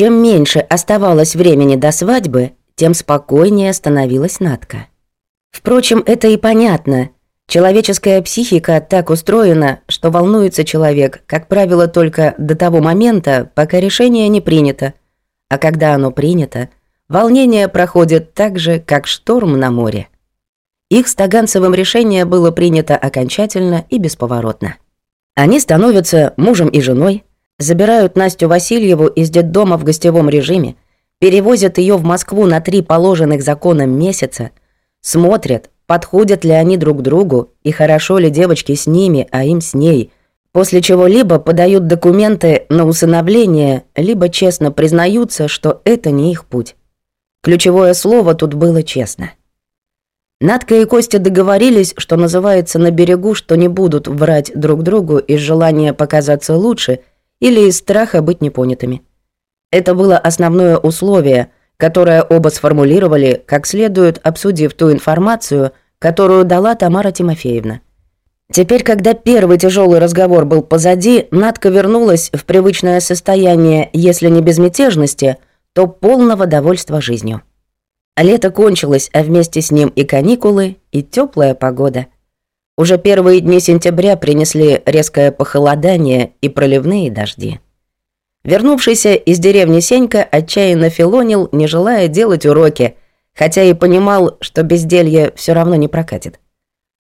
Чем меньше оставалось времени до свадьбы, тем спокойнее становилась Натка. Впрочем, это и понятно. Человеческая психика так устроена, что волнуется человек, как правило, только до того момента, пока решение не принято. А когда оно принято, волнение проходит так же, как шторм на море. Их с Таганцевым решение было принято окончательно и бесповоротно. Они становятся мужем и женой, забирают Настю Васильеву из детдома в гостевом режиме, перевозят ее в Москву на три положенных законом месяца, смотрят, подходят ли они друг другу и хорошо ли девочки с ними, а им с ней, после чего либо подают документы на усыновление, либо честно признаются, что это не их путь. Ключевое слово тут было честно. Надка и Костя договорились, что называется на берегу, что не будут врать друг другу из желания показаться лучше или из страха быть непонятыми. Это было основное условие, которое оба сформулировали, как следует обсудив ту информацию, которую дала Тамара Тимофеевна. Теперь, когда первый тяжелый разговор был позади, Надка вернулась в привычное состояние, если не безмятежности, то полного довольства жизнью. Лето кончилось, а вместе с ним и каникулы, и теплая погода. Уже первые дни сентября принесли резкое похолодание и проливные дожди. Вернувшийся из деревни Сенька отчаянно филонил, не желая делать уроки, хотя и понимал, что безделье все равно не прокатит.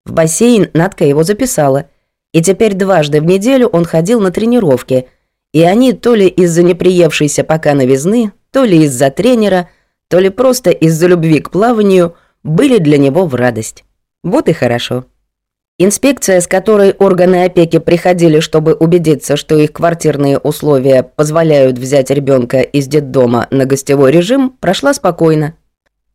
В бассейн Надка его записала, и теперь дважды в неделю он ходил на тренировки, и они то ли из-за неприевшейся пока новизны, то ли из-за тренера, то ли просто из-за любви к плаванию были для него в радость. Вот и хорошо. Инспекция, с которой органы опеки приходили, чтобы убедиться, что их квартирные условия позволяют взять ребенка из детдома на гостевой режим, прошла спокойно.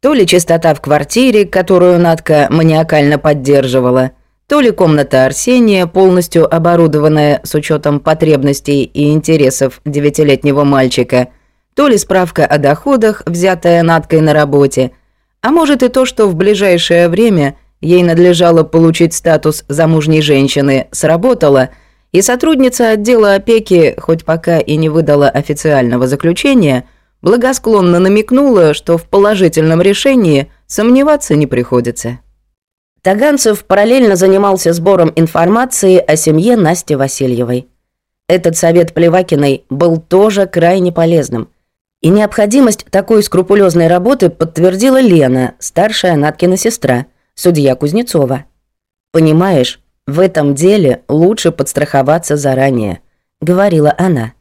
То ли чистота в квартире, которую Надка маниакально поддерживала, то ли комната Арсения, полностью оборудованная с учетом потребностей и интересов девятилетнего мальчика, то ли справка о доходах, взятая Надкой на работе, а может и то, что в ближайшее время ей надлежало получить статус замужней женщины, сработала, и сотрудница отдела опеки, хоть пока и не выдала официального заключения, благосклонно намекнула, что в положительном решении сомневаться не приходится. Таганцев параллельно занимался сбором информации о семье Насти Васильевой. Этот совет Плевакиной был тоже крайне полезным. И необходимость такой скрупулезной работы подтвердила Лена, старшая Наткина сестра, судья Кузнецова. «Понимаешь, в этом деле лучше подстраховаться заранее», — говорила она.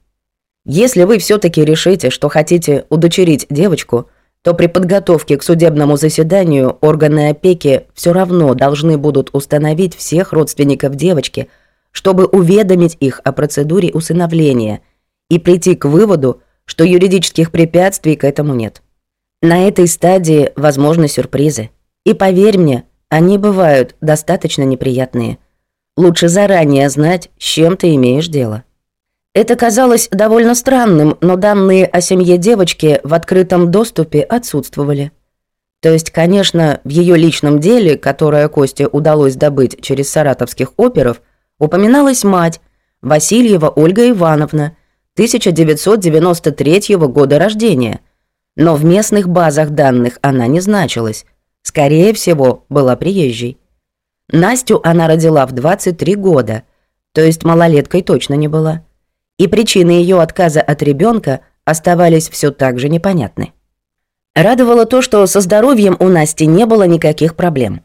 Если вы все-таки решите, что хотите удочерить девочку, то при подготовке к судебному заседанию органы опеки все равно должны будут установить всех родственников девочки, чтобы уведомить их о процедуре усыновления и прийти к выводу, что юридических препятствий к этому нет. На этой стадии возможны сюрпризы. И поверь мне, они бывают достаточно неприятные. Лучше заранее знать, с чем ты имеешь дело. Это казалось довольно странным, но данные о семье девочки в открытом доступе отсутствовали. То есть, конечно, в ее личном деле, которое Косте удалось добыть через саратовских оперов, упоминалась мать, Васильева Ольга Ивановна, 1993 года рождения. Но в местных базах данных она не значилась. Скорее всего, была приезжей. Настю она родила в 23 года, то есть малолеткой точно не была и причины ее отказа от ребенка оставались все так же непонятны. Радовало то, что со здоровьем у Насти не было никаких проблем.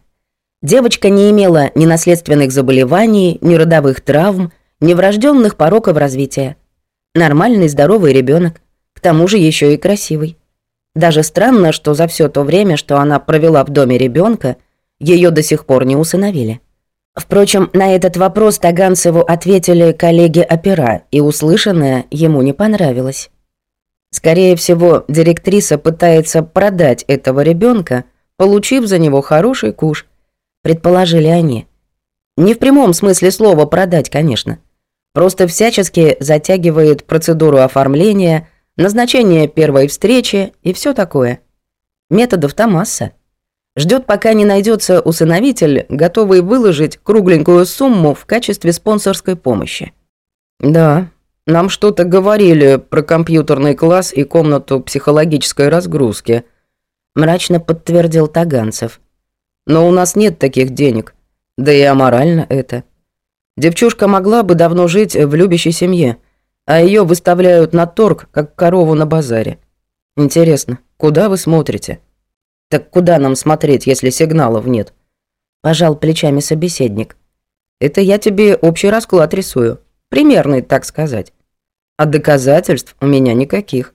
Девочка не имела ни наследственных заболеваний, ни родовых травм, ни врожденных пороков развития. Нормальный здоровый ребенок, к тому же еще и красивый. Даже странно, что за все то время, что она провела в доме ребенка, ее до сих пор не усыновили. Впрочем, на этот вопрос Таганцеву ответили коллеги-опера, и услышанное ему не понравилось. Скорее всего, директриса пытается продать этого ребенка, получив за него хороший куш, предположили они. Не в прямом смысле слова продать, конечно. Просто всячески затягивает процедуру оформления, назначение первой встречи и все такое. Методов-то масса. Ждет, пока не найдется усыновитель, готовый выложить кругленькую сумму в качестве спонсорской помощи. Да, Нам что-то говорили про компьютерный класс и комнату психологической разгрузки», мрачно подтвердил Таганцев. «Но у нас нет таких денег. Да и аморально это. Девчушка могла бы давно жить в любящей семье, а ее выставляют на торг, как корову на базаре. Интересно, куда вы смотрите?» «Так куда нам смотреть, если сигналов нет?» Пожал плечами собеседник. «Это я тебе общий расклад рисую. Примерный, так сказать а доказательств у меня никаких.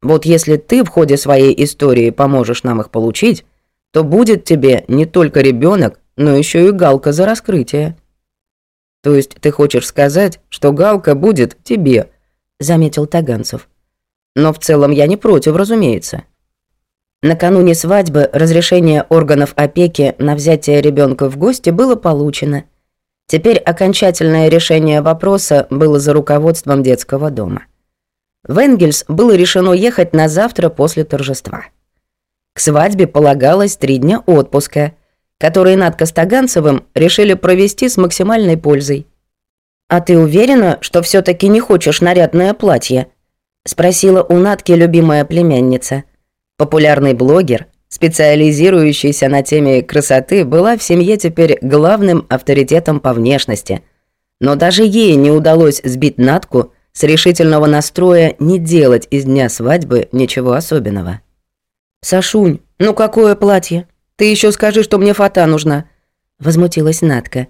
Вот если ты в ходе своей истории поможешь нам их получить, то будет тебе не только ребенок, но еще и галка за раскрытие. То есть ты хочешь сказать, что галка будет тебе, заметил Таганцев. Но в целом я не против, разумеется. Накануне свадьбы разрешение органов опеки на взятие ребенка в гости было получено – Теперь окончательное решение вопроса было за руководством детского дома. В Энгельс было решено ехать на завтра после торжества. К свадьбе полагалось три дня отпуска, которые Надка с решили провести с максимальной пользой. «А ты уверена, что все таки не хочешь нарядное платье?» – спросила у Натки любимая племянница. Популярный блогер, специализирующаяся на теме красоты, была в семье теперь главным авторитетом по внешности. Но даже ей не удалось сбить Натку с решительного настроя не делать из дня свадьбы ничего особенного. «Сашунь, ну какое платье? Ты еще скажи, что мне фата нужна», – возмутилась Натка.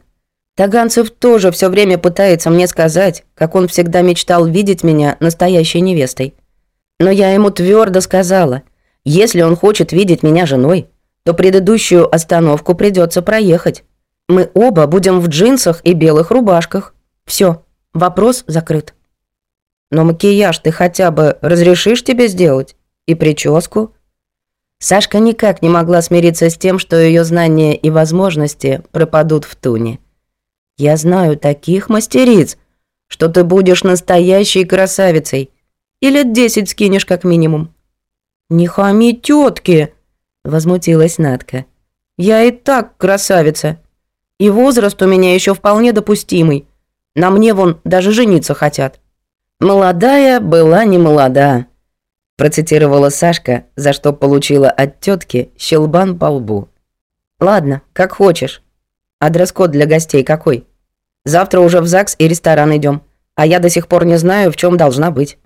Таганцев тоже все время пытается мне сказать, как он всегда мечтал видеть меня настоящей невестой. Но я ему твердо сказала – если он хочет видеть меня женой, то предыдущую остановку придется проехать. Мы оба будем в джинсах и белых рубашках. Все, вопрос закрыт. Но макияж ты хотя бы разрешишь тебе сделать? И прическу? Сашка никак не могла смириться с тем, что ее знания и возможности пропадут в туне. Я знаю таких мастериц, что ты будешь настоящей красавицей. И лет десять скинешь как минимум. «Не хами тетки!» – возмутилась Надка. «Я и так красавица. И возраст у меня еще вполне допустимый. На мне вон даже жениться хотят». «Молодая была не молода», – процитировала Сашка, за что получила от тетки щелбан по лбу. «Ладно, как хочешь. А дресс-код для гостей какой? Завтра уже в ЗАГС и ресторан идем, а я до сих пор не знаю, в чем должна быть».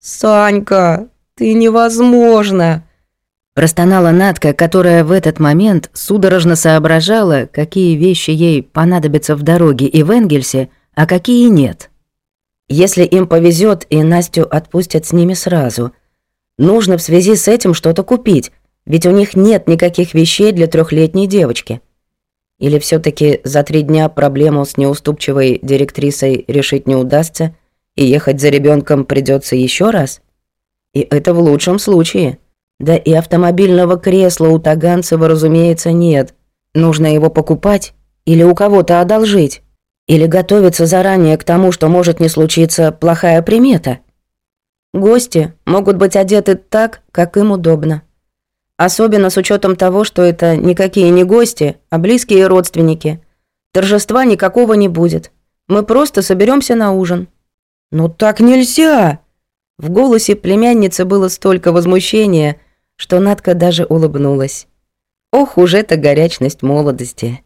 «Санька, «Ты невозможно!» Простонала Натка, которая в этот момент судорожно соображала, какие вещи ей понадобятся в дороге и в Энгельсе, а какие нет. Если им повезет и Настю отпустят с ними сразу. Нужно в связи с этим что-то купить, ведь у них нет никаких вещей для трехлетней девочки. Или все таки за три дня проблему с неуступчивой директрисой решить не удастся, и ехать за ребенком придется еще раз? И это в лучшем случае. Да и автомобильного кресла у Таганцева, разумеется, нет. Нужно его покупать или у кого-то одолжить. Или готовиться заранее к тому, что может не случиться плохая примета. Гости могут быть одеты так, как им удобно. Особенно с учетом того, что это никакие не гости, а близкие родственники. Торжества никакого не будет. Мы просто соберемся на ужин. «Ну так нельзя!» В голосе племянницы было столько возмущения, что Надка даже улыбнулась. Ох уж эта горячность молодости.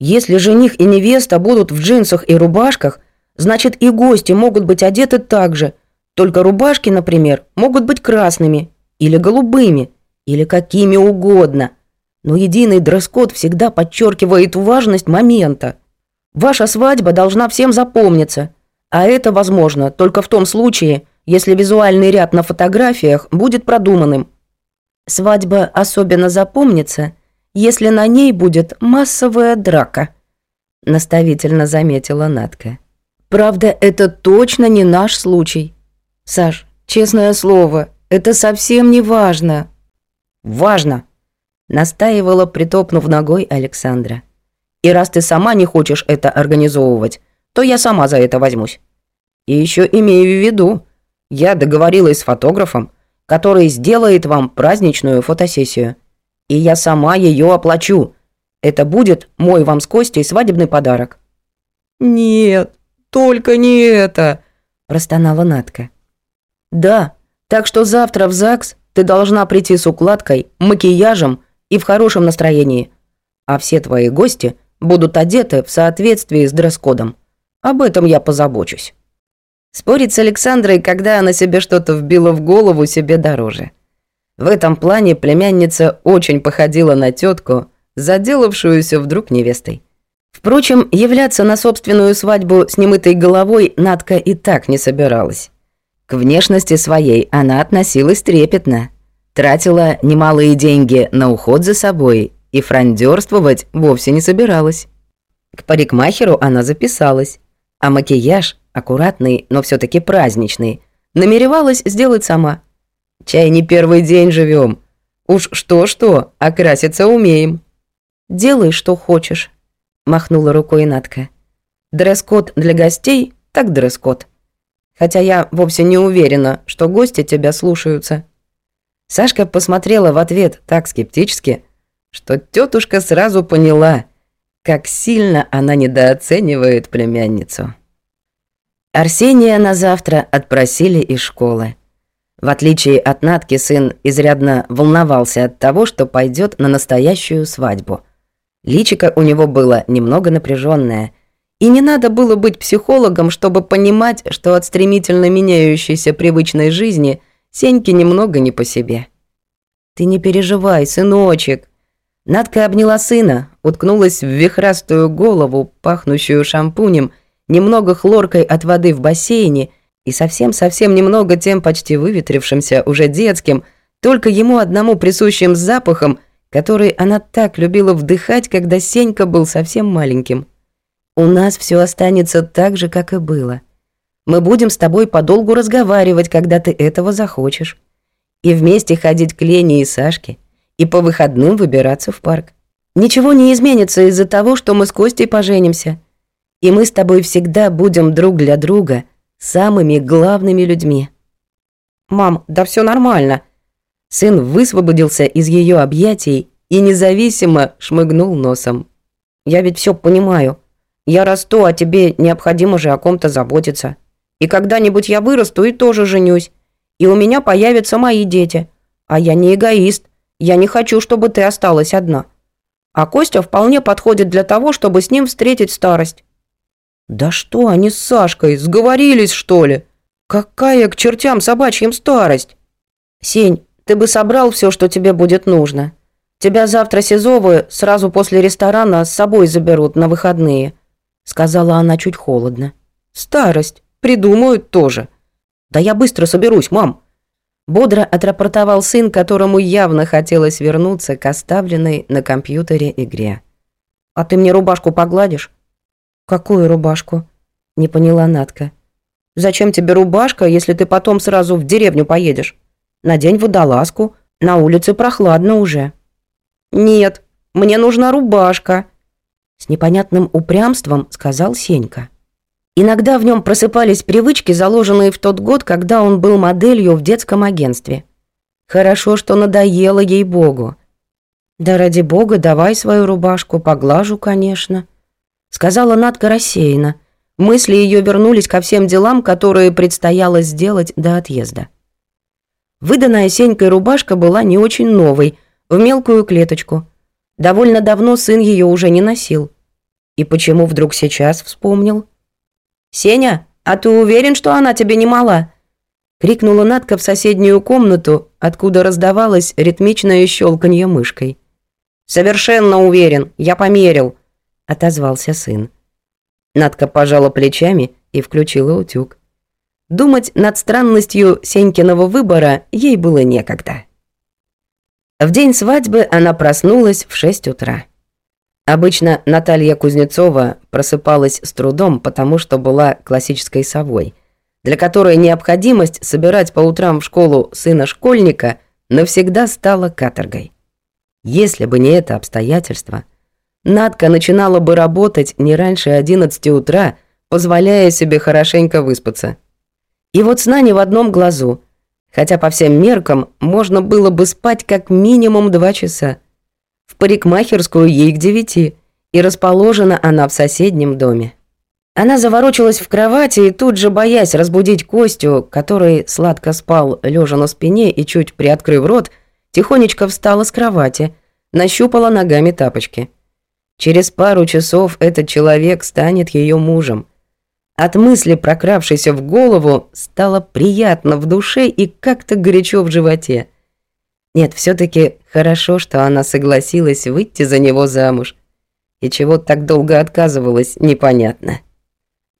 Если жених и невеста будут в джинсах и рубашках, значит и гости могут быть одеты так же. Только рубашки, например, могут быть красными или голубыми, или какими угодно. Но единый дресс-код всегда подчеркивает важность момента. Ваша свадьба должна всем запомниться, а это возможно только в том случае, если визуальный ряд на фотографиях будет продуманным. Свадьба особенно запомнится, если на ней будет массовая драка, наставительно заметила Натка. Правда, это точно не наш случай. Саш, честное слово, это совсем не важно. Важно, настаивала, притопнув ногой Александра. И раз ты сама не хочешь это организовывать, то я сама за это возьмусь. И еще имею в виду, я договорилась с фотографом, который сделает вам праздничную фотосессию. И я сама ее оплачу. Это будет мой вам с Костей свадебный подарок». «Нет, только не это!» – простонала Натка. «Да, так что завтра в ЗАГС ты должна прийти с укладкой, макияжем и в хорошем настроении. А все твои гости будут одеты в соответствии с дресс-кодом. Об этом я позабочусь». Спорить с Александрой, когда она себе что-то вбила в голову, себе дороже. В этом плане племянница очень походила на тетку, заделавшуюся вдруг невестой. Впрочем, являться на собственную свадьбу с немытой головой Надка и так не собиралась. К внешности своей она относилась трепетно, тратила немалые деньги на уход за собой и фрондерствовать вовсе не собиралась. К парикмахеру она записалась, а макияж аккуратный, но все таки праздничный, намеревалась сделать сама. Чай не первый день живем. Уж что-что, а краситься умеем. «Делай, что хочешь», — махнула рукой Натка. «Дресс-код для гостей, так дресс-код. Хотя я вовсе не уверена, что гости тебя слушаются». Сашка посмотрела в ответ так скептически, что тетушка сразу поняла, как сильно она недооценивает племянницу. Арсения на завтра отпросили из школы. В отличие от Натки, сын изрядно волновался от того, что пойдет на настоящую свадьбу. Личико у него было немного напряженное, и не надо было быть психологом, чтобы понимать, что от стремительно меняющейся привычной жизни Сеньке немного не по себе. «Ты не переживай, сыночек». Надка обняла сына, уткнулась в вихрастую голову, пахнущую шампунем – немного хлоркой от воды в бассейне и совсем-совсем немного тем почти выветрившимся, уже детским, только ему одному присущим запахом, который она так любила вдыхать, когда Сенька был совсем маленьким. «У нас все останется так же, как и было. Мы будем с тобой подолгу разговаривать, когда ты этого захочешь. И вместе ходить к Лене и Сашке, и по выходным выбираться в парк. Ничего не изменится из-за того, что мы с Костей поженимся и мы с тобой всегда будем друг для друга самыми главными людьми. Мам, да все нормально. Сын высвободился из ее объятий и независимо шмыгнул носом. Я ведь все понимаю. Я расту, а тебе необходимо же о ком-то заботиться. И когда-нибудь я вырасту и тоже женюсь. И у меня появятся мои дети. А я не эгоист. Я не хочу, чтобы ты осталась одна. А Костя вполне подходит для того, чтобы с ним встретить старость. Да что они с Сашкой, сговорились, что ли? Какая к чертям собачьим старость? Сень, ты бы собрал все, что тебе будет нужно. Тебя завтра Сизовы сразу после ресторана с собой заберут на выходные, сказала она чуть холодно. Старость, придумают тоже. Да я быстро соберусь, мам. Бодро отрапортовал сын, которому явно хотелось вернуться к оставленной на компьютере игре. «А ты мне рубашку погладишь?» «Какую рубашку?» – не поняла Натка. «Зачем тебе рубашка, если ты потом сразу в деревню поедешь? Надень водолазку, на улице прохладно уже». «Нет, мне нужна рубашка», – с непонятным упрямством сказал Сенька. Иногда в нем просыпались привычки, заложенные в тот год, когда он был моделью в детском агентстве. Хорошо, что надоело ей-богу. «Да ради бога, давай свою рубашку, поглажу, конечно», сказала Надка рассеянно. Мысли ее вернулись ко всем делам, которые предстояло сделать до отъезда. Выданная Сенькой рубашка была не очень новой, в мелкую клеточку. Довольно давно сын ее уже не носил. И почему вдруг сейчас вспомнил? «Сеня, а ты уверен, что она тебе не мала?» Крикнула Надка в соседнюю комнату, откуда раздавалось ритмичное щелканье мышкой. «Совершенно уверен, я померил», — отозвался сын. Надка пожала плечами и включила утюг. Думать над странностью Сенькиного выбора ей было некогда. В день свадьбы она проснулась в 6 утра. Обычно Наталья Кузнецова просыпалась с трудом, потому что была классической совой, для которой необходимость собирать по утрам в школу сына школьника навсегда стала каторгой. Если бы не это обстоятельство – Надка начинала бы работать не раньше 11 утра, позволяя себе хорошенько выспаться. И вот сна не в одном глазу, хотя по всем меркам можно было бы спать как минимум два часа. В парикмахерскую ей к девяти, и расположена она в соседнем доме. Она заворочилась в кровати и тут же, боясь разбудить Костю, который сладко спал, лежа на спине и чуть приоткрыв рот, тихонечко встала с кровати, нащупала ногами тапочки. Через пару часов этот человек станет ее мужем. От мысли, прокравшейся в голову, стало приятно в душе и как-то горячо в животе. Нет, все таки хорошо, что она согласилась выйти за него замуж. И чего так долго отказывалась, непонятно.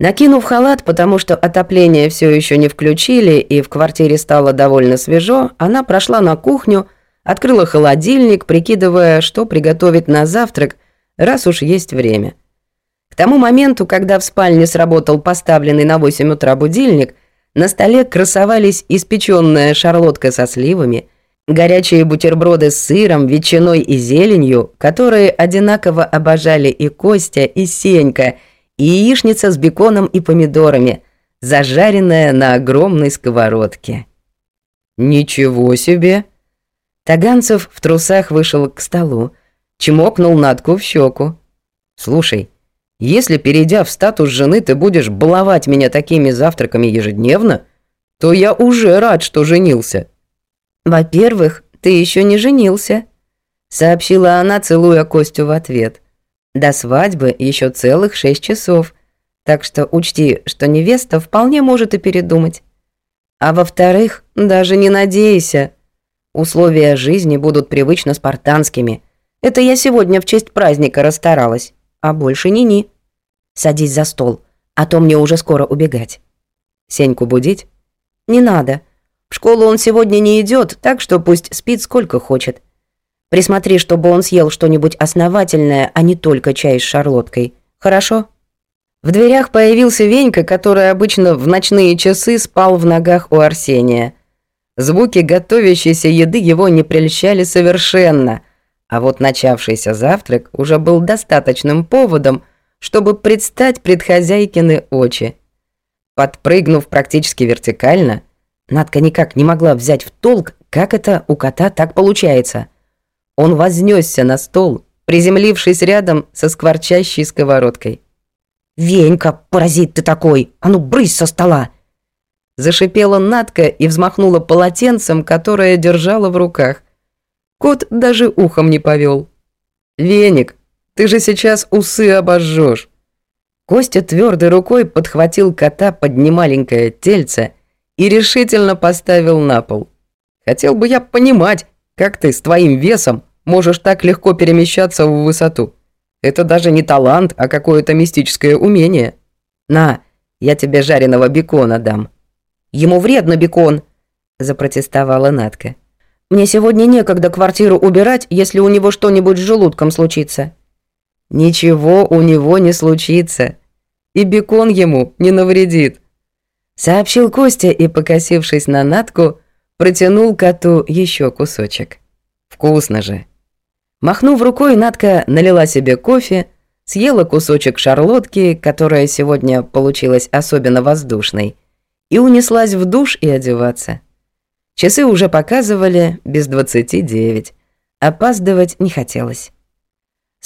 Накинув халат, потому что отопление все еще не включили и в квартире стало довольно свежо, она прошла на кухню, открыла холодильник, прикидывая, что приготовить на завтрак, раз уж есть время. К тому моменту, когда в спальне сработал поставленный на 8 утра будильник, на столе красовались испеченная шарлотка со сливами, горячие бутерброды с сыром, ветчиной и зеленью, которые одинаково обожали и Костя, и Сенька – и яичница с беконом и помидорами, зажаренная на огромной сковородке. «Ничего себе!» Таганцев в трусах вышел к столу, чмокнул Натку в щеку. «Слушай, если, перейдя в статус жены, ты будешь баловать меня такими завтраками ежедневно, то я уже рад, что женился». «Во-первых, ты еще не женился», — сообщила она, целуя Костю в ответ. До свадьбы еще целых шесть часов, так что учти, что невеста вполне может и передумать. А во-вторых, даже не надейся. Условия жизни будут привычно спартанскими. Это я сегодня в честь праздника расстаралась, а больше ни-ни. Садись за стол, а то мне уже скоро убегать. Сеньку будить? Не надо. В школу он сегодня не идет, так что пусть спит сколько хочет. Присмотри, чтобы он съел что-нибудь основательное, а не только чай с шарлоткой. Хорошо?» В дверях появился Венька, который обычно в ночные часы спал в ногах у Арсения. Звуки готовящейся еды его не прельщали совершенно, а вот начавшийся завтрак уже был достаточным поводом, чтобы предстать пред хозяйкины очи. Подпрыгнув практически вертикально, Надка никак не могла взять в толк, как это у кота так получается – он вознесся на стол, приземлившись рядом со скворчащей сковородкой. «Венька, паразит ты такой! А ну, брысь со стола!» Зашипела Натка и взмахнула полотенцем, которое держала в руках. Кот даже ухом не повел. «Веник, ты же сейчас усы обожжешь!» Костя твердой рукой подхватил кота под немаленькое тельце и решительно поставил на пол. «Хотел бы я понимать, как ты с твоим весом можешь так легко перемещаться в высоту? Это даже не талант, а какое-то мистическое умение. На, я тебе жареного бекона дам». «Ему вредно бекон», – запротестовала Натка. «Мне сегодня некогда квартиру убирать, если у него что-нибудь с желудком случится». «Ничего у него не случится. И бекон ему не навредит», – сообщил Костя и, покосившись на Натку, протянул коту еще кусочек. Вкусно же. Махнув рукой, Натка налила себе кофе, съела кусочек шарлотки, которая сегодня получилась особенно воздушной, и унеслась в душ и одеваться. Часы уже показывали без двадцати девять. Опаздывать не хотелось.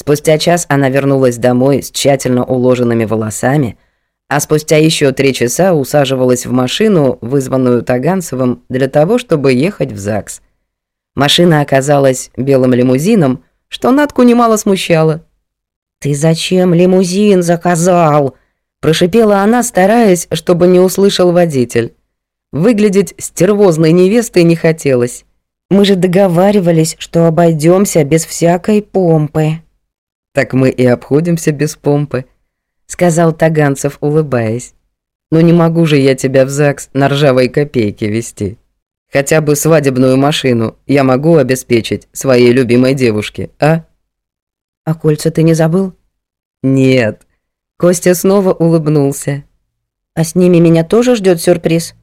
Спустя час она вернулась домой с тщательно уложенными волосами, а спустя еще три часа усаживалась в машину, вызванную Таганцевым, для того, чтобы ехать в ЗАГС. Машина оказалась белым лимузином, что Натку немало смущало. «Ты зачем лимузин заказал?» Прошипела она, стараясь, чтобы не услышал водитель. Выглядеть стервозной невестой не хотелось. «Мы же договаривались, что обойдемся без всякой помпы». «Так мы и обходимся без помпы», сказал Таганцев, улыбаясь. «Но не могу же я тебя в ЗАГС на ржавой копейке вести. Хотя бы свадебную машину я могу обеспечить своей любимой девушке, а?» «А кольца ты не забыл?» «Нет». Костя снова улыбнулся. «А с ними меня тоже ждет сюрприз?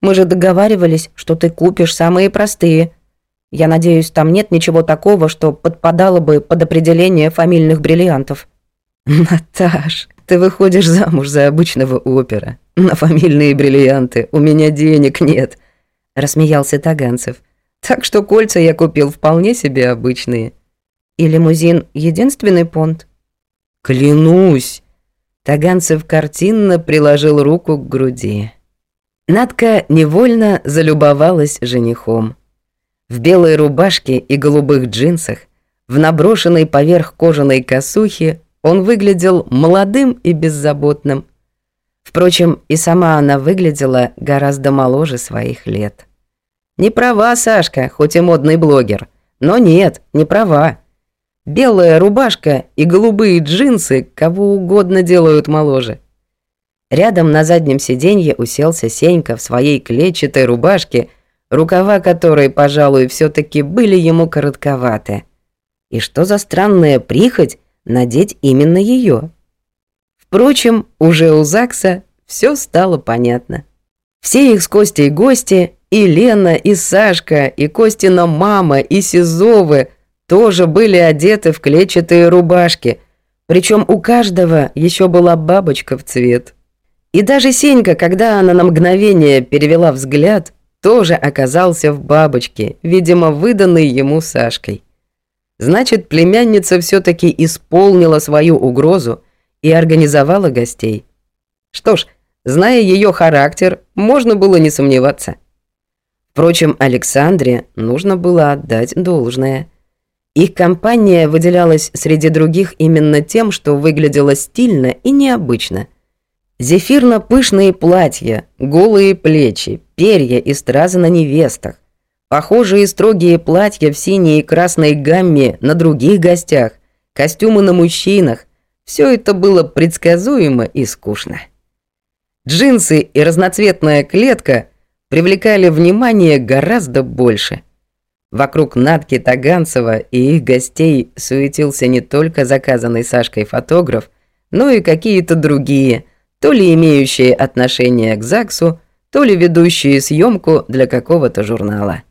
Мы же договаривались, что ты купишь самые простые. Я надеюсь, там нет ничего такого, что подпадало бы под определение фамильных бриллиантов». «Наташ, ты выходишь замуж за обычного опера. На фамильные бриллианты у меня денег нет», – рассмеялся Таганцев. «Так что кольца я купил вполне себе обычные». «И лимузин – единственный понт?» «Клянусь!» Таганцев картинно приложил руку к груди. Надка невольно залюбовалась женихом. В белой рубашке и голубых джинсах, в наброшенной поверх кожаной косухе, он выглядел молодым и беззаботным. Впрочем, и сама она выглядела гораздо моложе своих лет. Не права Сашка, хоть и модный блогер. Но нет, не права. Белая рубашка и голубые джинсы кого угодно делают моложе. Рядом на заднем сиденье уселся Сенька в своей клетчатой рубашке, рукава которой, пожалуй, все таки были ему коротковаты. И что за странная прихоть надеть именно ее? Впрочем, уже у ЗАГСа все стало понятно. Все их с Костей гости, и Лена, и Сашка, и Костина мама, и Сизовы тоже были одеты в клетчатые рубашки, причем у каждого еще была бабочка в цвет. И даже Сенька, когда она на мгновение перевела взгляд, тоже оказался в бабочке, видимо, выданной ему Сашкой. Значит, племянница все таки исполнила свою угрозу и организовала гостей. Что ж, зная ее характер, можно было не сомневаться. Впрочем, Александре нужно было отдать должное. Их компания выделялась среди других именно тем, что выглядела стильно и необычно. Зефирно-пышные платья, голые плечи, перья и стразы на невестах, похожие строгие платья в синей и красной гамме на других гостях, костюмы на мужчинах – все это было предсказуемо и скучно. Джинсы и разноцветная клетка привлекали внимание гораздо больше. Вокруг Натки Таганцева и их гостей суетился не только заказанный Сашкой фотограф, но и какие-то другие, то ли имеющие отношение к ЗАГСу, то ли ведущие съемку для какого-то журнала.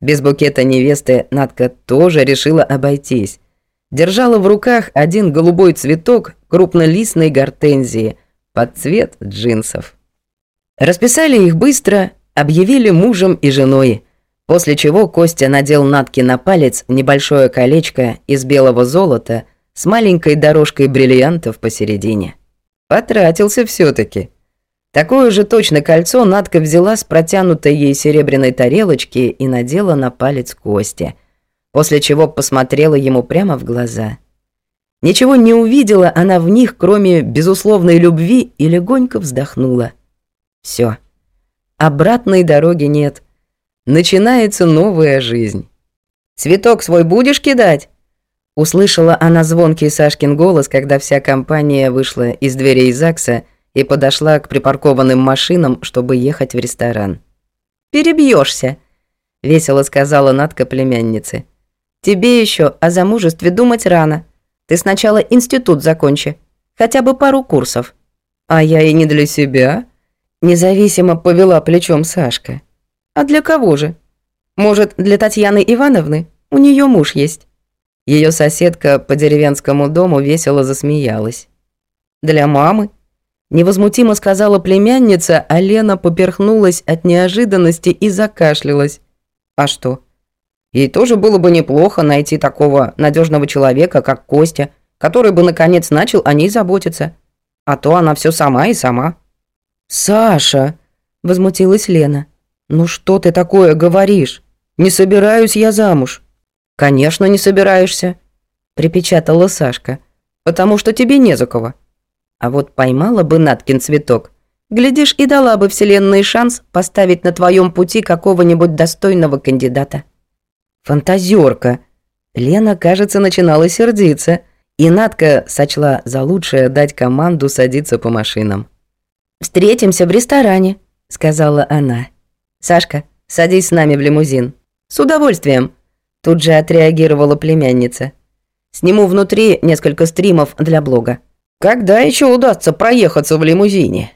Без букета невесты Натка тоже решила обойтись. Держала в руках один голубой цветок крупнолистной гортензии под цвет джинсов. Расписали их быстро, объявили мужем и женой, после чего Костя надел Натке на палец небольшое колечко из белого золота с маленькой дорожкой бриллиантов посередине. Потратился все таки Такое же точно кольцо Натка взяла с протянутой ей серебряной тарелочки и надела на палец Кости, после чего посмотрела ему прямо в глаза. Ничего не увидела она в них, кроме безусловной любви, и легонько вздохнула. Все. Обратной дороги нет. Начинается новая жизнь. «Цветок свой будешь кидать?» Услышала она звонкий Сашкин голос, когда вся компания вышла из дверей ЗАГСа и подошла к припаркованным машинам, чтобы ехать в ресторан. Перебьешься, весело сказала Натка племяннице. «Тебе еще о замужестве думать рано. Ты сначала институт закончи, хотя бы пару курсов». «А я и не для себя», Независимо повела плечом Сашка. А для кого же? Может, для Татьяны Ивановны? У нее муж есть. Ее соседка по деревенскому дому весело засмеялась. Для мамы? Невозмутимо сказала племянница, а Лена поперхнулась от неожиданности и закашлялась. А что? Ей тоже было бы неплохо найти такого надежного человека, как Костя, который бы наконец начал о ней заботиться. А то она все сама и сама. «Саша!» – возмутилась Лена. «Ну что ты такое говоришь? Не собираюсь я замуж». «Конечно, не собираешься», – припечатала Сашка. «Потому что тебе не за кого». А вот поймала бы Наткин цветок, глядишь, и дала бы вселенной шанс поставить на твоем пути какого-нибудь достойного кандидата. Фантазерка. Лена, кажется, начинала сердиться, и Натка сочла за лучшее дать команду садиться по машинам. «Встретимся в ресторане», — сказала она. «Сашка, садись с нами в лимузин». «С удовольствием», — тут же отреагировала племянница. «Сниму внутри несколько стримов для блога». «Когда еще удастся проехаться в лимузине?»